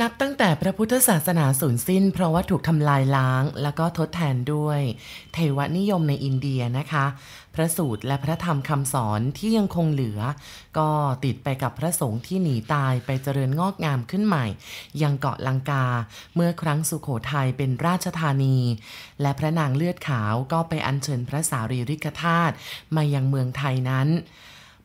นับตั้งแต่พระพุทธศาสนาสูญสิ้น เพราะว่าถูกทำลายล้างแล้วก็ทดแทนด้วย เทวนิยมในอินเดียนะคะ พระสูตรและพระธรรมคำสอนที่ยังคงเหลือ ก็ติดไปกับพระสงฆ์ที่หนีตายไปเจริญงอกงามขึ้นใหม่ ยังเกาะลังกา เมื่อครั้งสุขโขทัยเป็นราชธานี และพระนางเลือดขาวก็ไปอัญเชิญพระสารีริกธาตุมายังเมืองไทยนั้น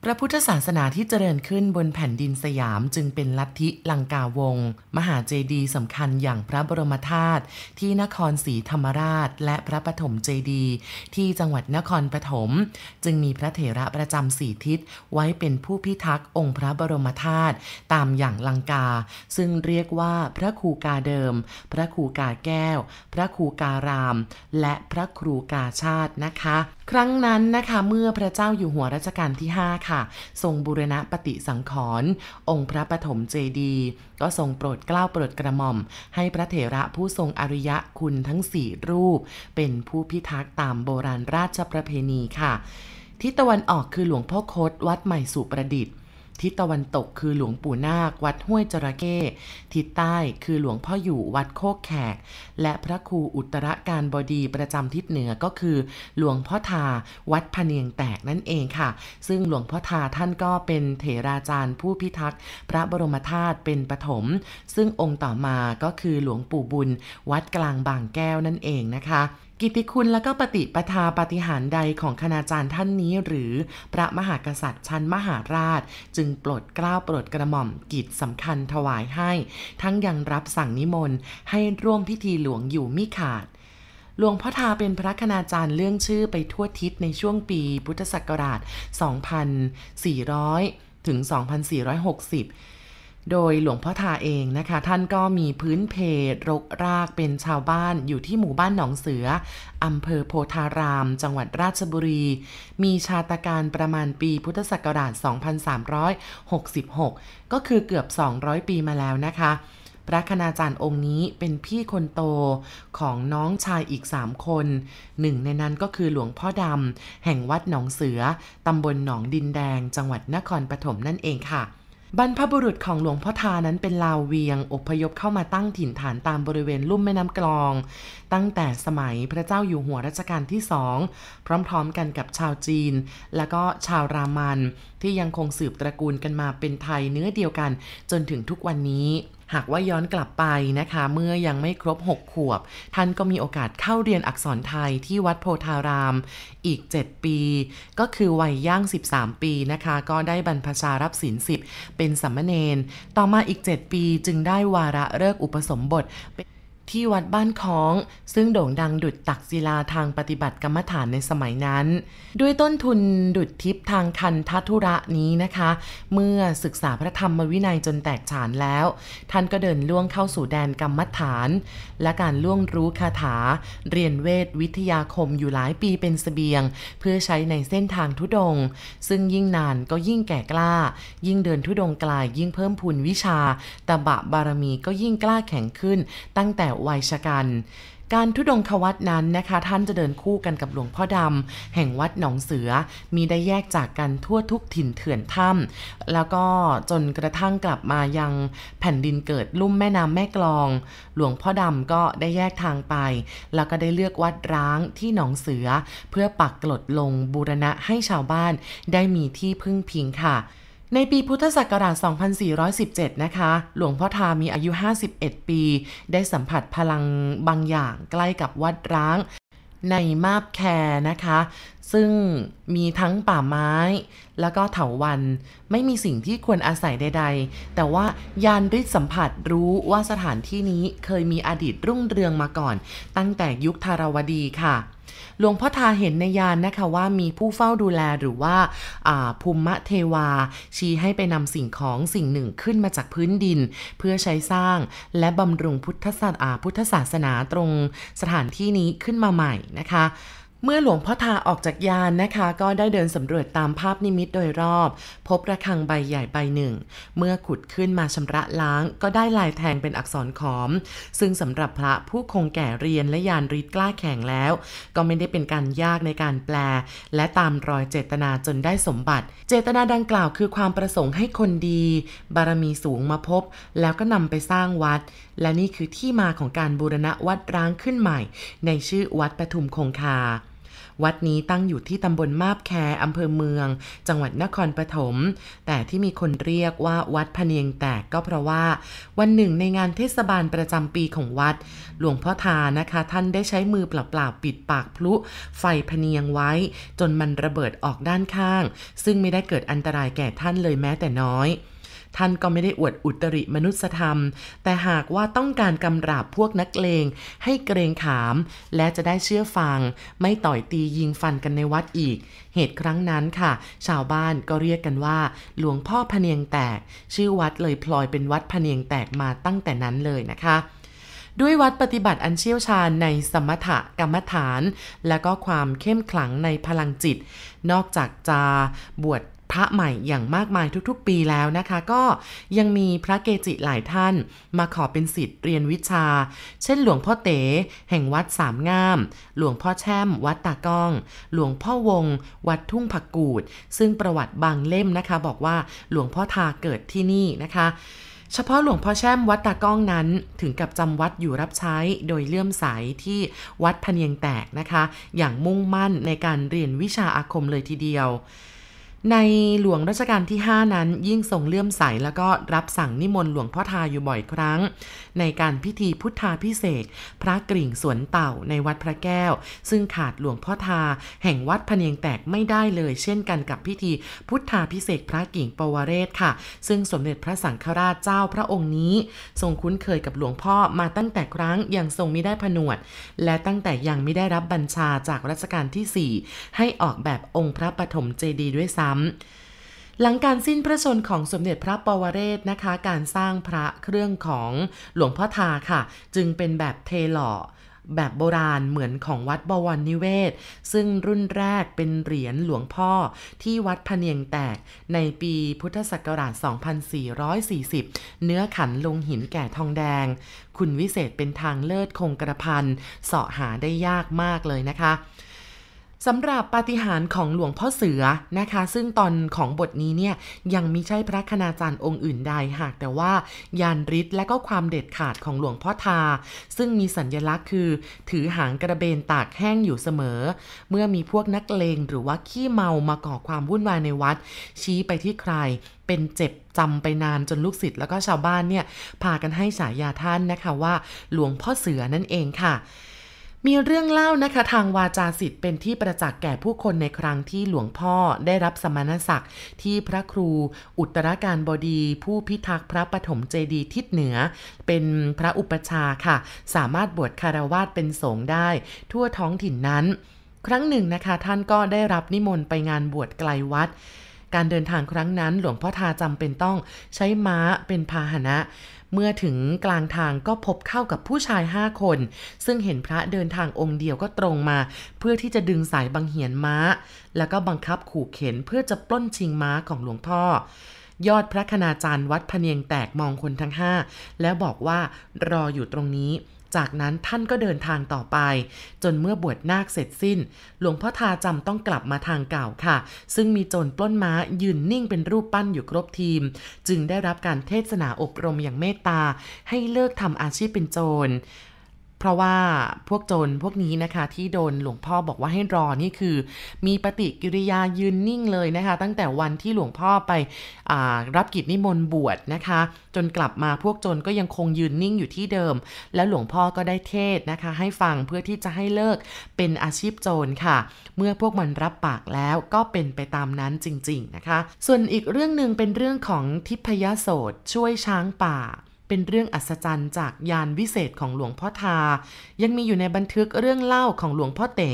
พระพุทธศาสนาที่เจริญขึ้นบนแผ่นดินสยามจึงเป็นลัทธิลังกาวง มหาเจดีย์สำคัญอย่างพระบรมธาตุที่นครศรีธรรมราช และพระปฐมเจดีย์ที่จังหวัดนครปฐมจึงมีพระเถระประจำสี่ทิศไว้เป็นผู้พิทักษ์องค์พระบรมธาตุตามอย่างลังกา ซึ่งเรียกว่าพระครูกาเดิม พระครูกาแก้ว พระครูการาม และพระครูกาชาตินะคะ ครั้งนั้นนะคะเมื่อพระเจ้าอยู่หัวรัชกาลที่5ค่ะทรงบุรณะปฏิสังขรณ์องค์พระปฐมเจดีย์ก็ทรงโปรดเกล้าโปรดกระหม่อม ให้พระเถระผู้ทรงอริยะคุณทั้งสี่รูป เป็นผู้พิทักษ์ตามโบราณราชประเพณีค่ะทิศตะวันออกคือหลวงพ่อคดวัดใหม่สุประดิษฐ์ ทิศตะวันตกคือหลวงปู่นาค วัดห้วยจระเข้ทิศใต้คือหลวงพ่ออยู่วัดโคกแขก และพระครูอุตรการบดีประจำทิศเหนือก็คือ หลวงพ่อทาวัดพเนียงแตกนั่นเองค่ะ ซึ่งหลวงพ่อทาท่านก็เป็นเถราจารย์ผู้พิทักษ์พระบรมธาตุเป็นปฐมซึ่งองค์ต่อมาก็คือหลวงปู่บุญ วัดกลางบางแก้วนั่นเองนะคะ กิติคุณและก็ปฏิปทาปฏิหารใดของคณาจารย์ท่านนี้ หรือพระมหากษัตริย์ชั้นมหาราช จึงปรดเกล้าโปรดกระหม่อมกิจสำคัญถวายให้ ทั้งยังรับสั่งนิมนต์ให้ร่วมพิธีหลวงอยู่มิขาดหลวงพ่อทาเป็นพระคณาจารย์เรื่องชื่อไปทั่วทิศในช่วงปีพุทธศักราช 2400 ถึง 2460 โดยหลวงพ่อทาเองนะคะ ท่านก็มีพื้นเพรกรากเป็นชาวบ้านอยู่ที่หมู่บ้านหนองเสืออำเภอโพธาราม จังหวัดราชบุรี มีชาตการประมาณปีพุทธศักราช 2366 ก็คือเกือบ 200 ปีมาแล้วนะคะพระคณาจารย์องค์นี้เป็นพี่คนโตของน้องชายอีกสามคน หนึ่งในนั้นก็คือหลวงพ่อดำ แห่งวัดหนองเสือ ตำบลหนองดินแดง จังหวัดนครปฐมนั่นเองค่ะ บรรพบุรุษของหลวงพ่อทานั้นเป็นลาวเวียง อพยพเข้ามาตั้งถิ่นฐานตามบริเวณลุ่มแม่น้ำกลอง ตั้งแต่สมัยพระเจ้าอยู่หัวรัชกาลที่สอง พร้อมๆกันกับชาวจีน และก็ชาวรามัน ที่ยังคงสืบตระกูลกันมาเป็นไทยเนื้อเดียวกันจนถึงทุกวันนี้ หากว่าย้อนกลับไปนะคะ เมื่อยังไม่ครบ 6 ขวบ ท่านก็มีโอกาสเข้าเรียนอักษรไทยที่วัดโพธาราม อีก 7 ปี ก็คือวัยย่าง 13 ปีนะคะ ก็ได้บรรพชารับศีลสิบเป็นสัมมเนนต่อมาอีก 7 ปีจึงได้วาระเลิกอุปสมบท ที่วัดบ้านค้อง ซึ่งโด่งดังดุดตักศิลาทางปฏิบัติกรรมฐานในสมัยนั้น ด้วยต้นทุนดุดทิพย์ทางคันทัตุระนี้นะคะ เมื่อศึกษาพระธรรมวินัยจนแตกฉานแล้ว ท่านก็เดินล่วงเข้าสู่แดนกรรมฐาน และการล่วงรู้คาถา เรียนเวทวิทยาคมอยู่หลายปีเป็นสเสบียง เพื่อใช้ในเส้นทางทุดง ซึ่งยิ่งนานก็ยิ่งแก่กล้า ยิ่งเดินทุดงไกลยยิ่งเพิ่มพูนวิชาตบะบารมีก็ยิ่งกล้าแข็งขึ้น ตั้งแต่วัยชกัน การทุดงควัตนั้นนะคะ ท่านจะเดินคู่กันกับหลวงพ่อดำแห่งวัดหนองเสือ มีได้แยกจากกันทั่วทุกถิ่นเถื่อนถ้ำแล้วก็จนกระทั่งกลับมายังแผ่นดินเกิดลุ่มแม่น้ำแม่กลอง หลวงพ่อดำก็ได้แยกทางไป แล้วก็ได้เลือกวัดร้างที่หนองเสือ เพื่อปักกลดลงบูรณะให้ชาวบ้านได้มีที่พึ่งพิงค่ะ ในปีพุทธศักราช 2417 นะคะ หลวงพ่อทามีอายุ 51 ปี ได้สัมผัสพลังบางอย่างใกล้กับวัดร้างในมาบแคนะคะ ซึ่งมีทั้งป่าไม้ แล้วก็เถาวัน ไม่มีสิ่งที่ควรอาศัยใด ๆ แต่ว่ายานริสัมผัสรู้ว่าสถานที่นี้เคยมีอดีตรุ่งเรืองมาก่อน ตั้งแต่ยุคธารวดีค่ะ หลวงพ่อทาเห็นในยานนะคะว่ามีผู้เฝ้าดูแลหรือว่าภูมิเทวา ชี้ให้ไปนำสิ่งของสิ่งหนึ่งขึ้นมาจากพื้นดิน เพื่อใช้สร้างและบำรุงพุทธศาสนาพุทธศาสนาตรงสถานที่นี้ขึ้นมาใหม่นะคะ เมื่อหลวงพ่อทาออกจากยานนะคะ ก็ได้เดินสำรวจตามภาพนิมิตโดยรอบ พบระฆังใบใหญ่ใบหนึ่ง เมื่อขุดขึ้นมาชำระล้าง ก็ได้ลายแทงเป็นอักษรขอม ซึ่งสำหรับพระผู้คงแก่เรียนและยานริดกล้าแข่งแล้ว ก็ไม่ได้เป็นการยากในการแปล และตามรอยเจตนาจนได้สมบัติ เจตนาดังกล่าวคือความประสงค์ให้คนดี บารมีสูงมาพบ แล้วก็นำไปสร้างวัด และนี่คือที่มาของการบูรณะวัดร้างขึ้นใหม่ ในชื่อวัดปทุมคงคา วัดนี้ตั้งอยู่ที่ตำบลมาบแคอำเภอเมือง จังหวัดนครปฐม แต่ที่มีคนเรียกว่าวัดพเนียงแตกก็เพราะว่า วันหนึ่งในงานเทศบาลประจำปีของวัด หลวงพ่อทานะคะ ท่านได้ใช้มือเปล่าๆปิดปากพลุ ไฟพเนียงไว้ จนมันระเบิดออกด้านข้าง ซึ่งไม่ได้เกิดอันตรายแก่ท่านเลยแม้แต่น้อย ท่านก็ไม่ได้อวดอุตริมนุสธรรม แต่หากว่าต้องการกำราบพวกนักเลง ให้เกรงขาม และจะได้เชื่อฟัง ไม่ต่อยตียิงฟันกันในวัดอีก เหตุครั้งนั้นค่ะ ชาวบ้านก็เรียกกันว่า หลวงพ่อพเนียงแตก ชื่อวัดเลยพลอยเป็นวัดพเนียงแตกมาตั้งแต่นั้นเลยนะคะด้วยวัดปฏิบัติอันเชี่ยวชาญในสมถะกรรมฐาน และก็ความเข้มขลังในพลังจิต นอกจากจะบวช พระใหม่อย่างมากมายทุกๆ ปีแล้วนะคะ ก็ยังมีพระเกจิหลายท่านมาขอเป็นสิทธิ์เรียนวิชา เช่นหลวงพ่อเต๋แห่งวัดสามงาม หลวงพ่อแช่ม วัดตากล้อง หลวงพ่อวง วัดทุ่งผักกูด ซึ่งประวัติบางเล่มนะคะ บอกว่าหลวงพ่อทาเกิดที่นี่นะคะเฉพาะหลวงพ่อแช่มวัดตากล้องนั้น ถึงกับจำวัดอยู่รับใช้โดยเลื่อมใสที่วัดพเนียงแตกนะคะ อย่างมุ่งมั่นในการเรียนวิชาอาคมเลยทีเดียว ในหลวงรัชกาลที่ 5 นั้นยิ่งทรงเลื่อมใสแล้วก็รับสั่งนิมนต์หลวงพ่อทาอยู่บ่อยครั้ง ในการพิธีพุทธาพิเศษ พระกริ่งสวนเต่าในวัดพระแก้ว ซึ่งขาดหลวงพ่อทา แห่งวัดพเนียงแตกไม่ได้เลย เช่นกันกับพิธีพุทธาพิเศษพระกิ่งปวเรศค่ะ ซึ่งสมเด็จพระสังฆราชเจ้าพระองค์นี้ ทรงคุ้นเคยกับหลวงพ่อมาตั้งแต่ครั้งยังทรงไม่ได้ผนวด และตั้งแต่ยังไม่ได้รับบัญชาจากรัชกาลที่ 4 ให้ออกแบบองค์พระปฐมเจดีย์ด้วยซ้ำหลังการสิ้นพระชนของสมเด็จพระปวเรศนะคะ การสร้างพระเครื่องของหลวงพ่อทาค่ะ จึงเป็นแบบเทหล่อแบบโบราณเหมือนของวัดบวรนิเวศ ซึ่งรุ่นแรกเป็นเหรียญหลวงพ่อที่วัดพเนียงแตกในปีพุทธศักราช 2440 เนื้อขันลงหินแก่ทองแดง คุณวิเศษเป็นทางเลิศคงกระพันเสาะหาได้ยากมากเลยนะคะ สำหรับปาฏิหาริย์ของหลวงพ่อเสือนะคะ ซึ่งตอนของบทนี้เนี่ยยังไม่ใช่พระคณาจารย์องค์อื่นใดหากแต่ว่ายานฤทธิ์และก็ความเด็ดขาดของหลวงพ่อทา ซึ่งมีสัญญลักษณ์คือ ถือหางกระเบนตากแห้งอยู่เสมอ เมื่อมีพวกนักเลงหรือว่าขี้เมามาก่อความวุ่นวายในวัด ชี้ไปที่ใครเป็นเจ็บจำไปนานจนลูกศิษย์แล้วก็ชาวบ้านเนี่ยพากันให้ฉายาท่านนะคะว่า หลวงพ่อเสือนั่นเองค่ะ มีเรื่องเล่านะคะทางวาจาสิทธิ์เป็นที่ประจักษ์แก่ผู้คนในครั้งที่หลวงพ่อได้รับสมณศักดิ์ที่พระครูอุตราการบดี ผู้พิทักษ์พระปฐมเจดีย์ทิศเหนือ เป็นพระอุปชาค่ะ สามารถบวชคารวาสเป็นสงฆ์ได้ทั่วท้องถิ่นนั้น ครั้งหนึ่งนะคะ ท่านก็ได้รับนิมนต์ไปงานบวชไกลวัด การเดินทางครั้งนั้นหลวงพ่อทาจำเป็นต้องใช้ม้าเป็นพาหนะ เมื่อถึงกลางทางก็พบเข้ากับผู้ชายห้าคน ซึ่งเห็นพระเดินทางองค์เดียวก็ตรงมา เพื่อที่จะดึงสายบังเหียนม้า แล้วก็บังคับขู่เข็นเพื่อจะปล้นชิงม้าของหลวงพ่อ ยอดพระคณาจารย์วัดพเนียงแตกมองคนทั้งห้าแล้วบอกว่ารออยู่ตรงนี้ จากนั้นท่านก็เดินทางต่อไป จนเมื่อบวชนาคเสร็จสิ้น หลวงพ่อทาจำต้องกลับมาทางเก่าค่ะ ซึ่งมีโจรปล้นม้ายืนนิ่งเป็นรูปปั้นอยู่ครบทีม จึงได้รับการเทศนาอบรมอย่างเมตตา ให้เลิกทำอาชีพเป็นโจร เพราะว่าพวกโจรพวกนี้นะคะที่โดนหลวงพ่อบอกว่าให้รอนี่คือ มีปฏิกิริยายืนนิ่งเลยนะคะ ตั้งแต่วันที่หลวงพ่อไปรับกิจนิมนต์บวชนะคะ จนกลับมาพวกโจรก็ยังคงยืนนิ่งอยู่ที่เดิม แล้วหลวงพ่อก็ได้เทศนะคะ ให้ฟังเพื่อที่จะให้เลิกเป็นอาชีพโจรค่ะ เมื่อพวกมันรับปากแล้วก็เป็นไปตามนั้นจริง ๆนะคะ ส่วนอีกเรื่องหนึ่งเป็นเรื่องของทิพยโสตช่วยช้างป่า เป็นเรื่องอัศจรรย์จากยานวิเศษของหลวงพ่อทา ยังมีอยู่ในบันทึกเรื่องเล่าของหลวงพ่อเต๋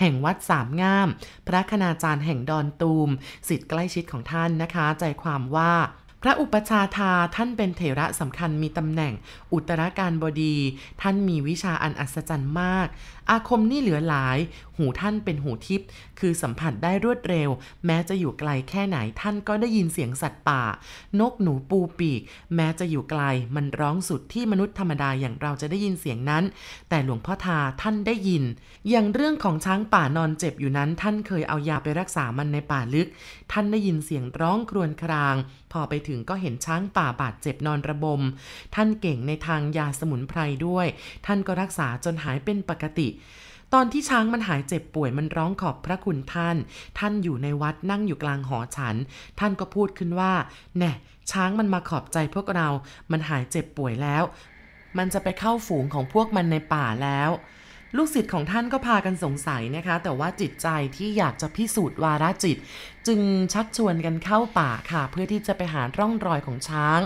แห่งวัดสามงาม พระคณาจารย์แห่งดอนตูมสิทธิ์ใกล้ชิดของท่านนะคะ ใจความว่า พระอุปชาทาท่านเป็นเถระสำคัญมีตำแหน่งอุตราการบดี ท่านมีวิชาอันอัศจรรย์มาก อาคมนี่เหลือหลาย หูท่านเป็นหูทิพย์คือสัมผัสได้รวดเร็ว แม้จะอยู่ไกลแค่ไหนท่านก็ได้ยินเสียงสัตว์ป่า นกหนูปูปีก แม้จะอยู่ไกลมันร้องสุดที่มนุษย์ธรรมดาอย่างเราจะได้ยินเสียงนั้น แต่หลวงพ่อทาท่านได้ยิน อย่างเรื่องของช้างป่านอนเจ็บอยู่นั้น ท่านเคยเอายาไปรักษามันในป่าลึก ท่านได้ยินเสียงร้องครวญคราง พอไปถึงก็เห็นช้างป่าบาดเจ็บนอนระบม ท่านเก่งในทางยาสมุนไพรด้วย ท่านก็รักษาจนหายเป็นปกติตอนที่ช้างมันหายเจ็บป่วยมันร้องขอบพระคุณท่าน ท่านอยู่ในวัดนั่งอยู่กลางหอฉัน ท่านก็พูดขึ้นว่า แน่ ช้างมันมาขอบใจพวกเรา มันหายเจ็บป่วยแล้ว มันจะไปเข้าฝูงของพวกมันในป่าแล้ว ลูกศิษย์ของท่านก็พากันสงสัยนะคะ แต่ว่าจิตใจที่อยากจะพิสูจน์วาระจิต จึงชักชวนกันเข้าป่าค่ะ เพื่อที่จะไปหาร่องรอยของช้าง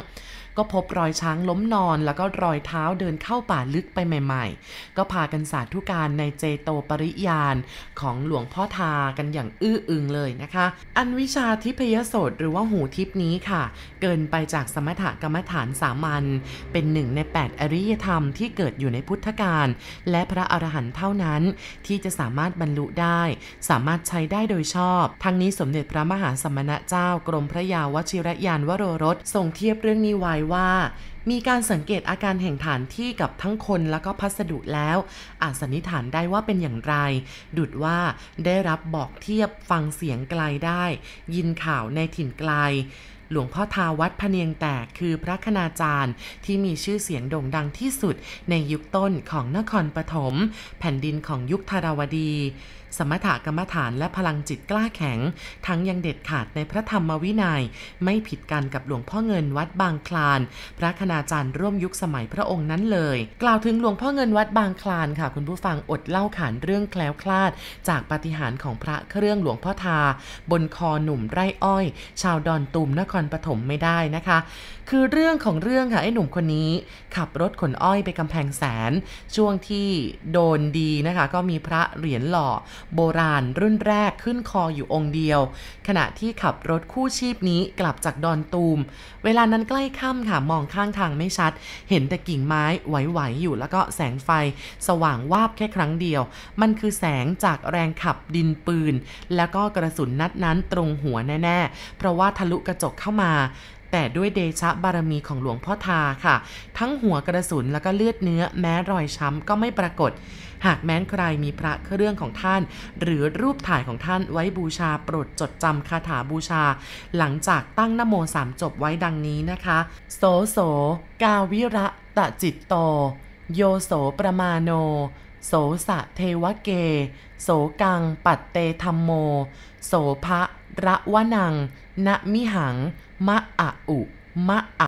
ก็พบรอยช้างล้มนอน แล้วก็รอยเท้าเดินเข้าป่าลึกไปใหม่ ๆ ก็พากันสาธุการในเจโตปริยานของหลวงพ่อทากันอย่างอื้ออึงเลยนะคะ อันวิชาทิพยโสตหรือว่าหูทิพนี้ค่ะ เกินไปจากสมถกรรมฐานสามัญเป็นหนึ่งใน 8 อริยธรรมที่เกิดอยู่ในพุทธการ และพระอรหันต์เท่านั้น ที่จะสามารถบรรลุได้ สามารถใช้ได้โดยชอบ ทั้งนี้สมเด็จพระมหาสมณเจ้ากรมพระยาวชิรยานวโรรสทรงเทียบเรื่องนี้ไว้ว่า มีการสังเกตอาการแห่งฐานที่กับทั้งคนแล้วก็พัสดุแล้ว อาจสันนิษฐานได้ว่าเป็นอย่างไร ดุดว่าได้รับบอกเทียบฟังเสียงไกลได้ ยินข่าวในถิ่นไกลหลวงพ่อทาวัดพะเนียงแตกคือพระคณาจารย์ที่มีชื่อเสียงโด่งดังที่สุดในยุคต้นของนครปฐมแผ่นดินของยุคธารวดี สมถกรรมฐานและพลังจิตกล้าแข็ง ทั้งยังเด็ดขาดในพระธรรมวินัย ไม่ผิดกันกับหลวงพ่อเงินวัดบางคลาน พระคณาจารย์ร่วมยุคสมัยพระองค์นั้นเลย กล่าวถึงหลวงพ่อเงินวัดบางคลานค่ะ คุณผู้ฟังอดเล่าขานเรื่องแคล้วคลาด จากปาฏิหาริย์ของพระเครื่องหลวงพ่อทา บนคอหนุ่มไร่อ้อย ชาวดอนตูมนครปฐมไม่ได้นะคะ คือเรื่องของเรื่องค่ะไอ้หนุ่มคนนี้ ขับรถขนอ้อยไปกำแพงแสน ช่วงที่โดนดีนะคะ ก็มีพระเหรียญหล่อโบราณรุ่นแรกขึ้นคออยู่องค์เดียว ขณะที่ขับรถคู่ชีพนี้กลับจากดอนตูม เวลานั้นใกล้ค่ำค่ะมองข้างทางไม่ชัด เห็นแต่กิ่งไม้ไหวๆอยู่แล้วก็แสงไฟ สว่างวาบแค่ครั้งเดียว มันคือแสงจากแรงขับดินปืน แล้วก็กระสุนนัดนั้นตรงหัวแน่ๆ เพราะว่าทะลุกระจกเข้ามาแต่ด้วยเดชะบารมีของหลวงพ่อทาค่ะ ทั้งหัวกระสุนแล้วก็เลือดเนื้อแม้รอยช้ำก็ไม่ปรากฏหากแม้นใครมีพระเครื่องของท่าน หรือรูปถ่ายของท่านไว้บูชาโปรดจดจำคาถาบูชา หลังจากตั้งนโมสามจบไว้ดังนี้นะคะ โสโส กาวิระตะจิตโต โยโสประมาโน โสสะเทวเก โสกัง ปัตเตธรรมโม โสภะระวะนัง ณมิหัง มะอะอุ มะอะ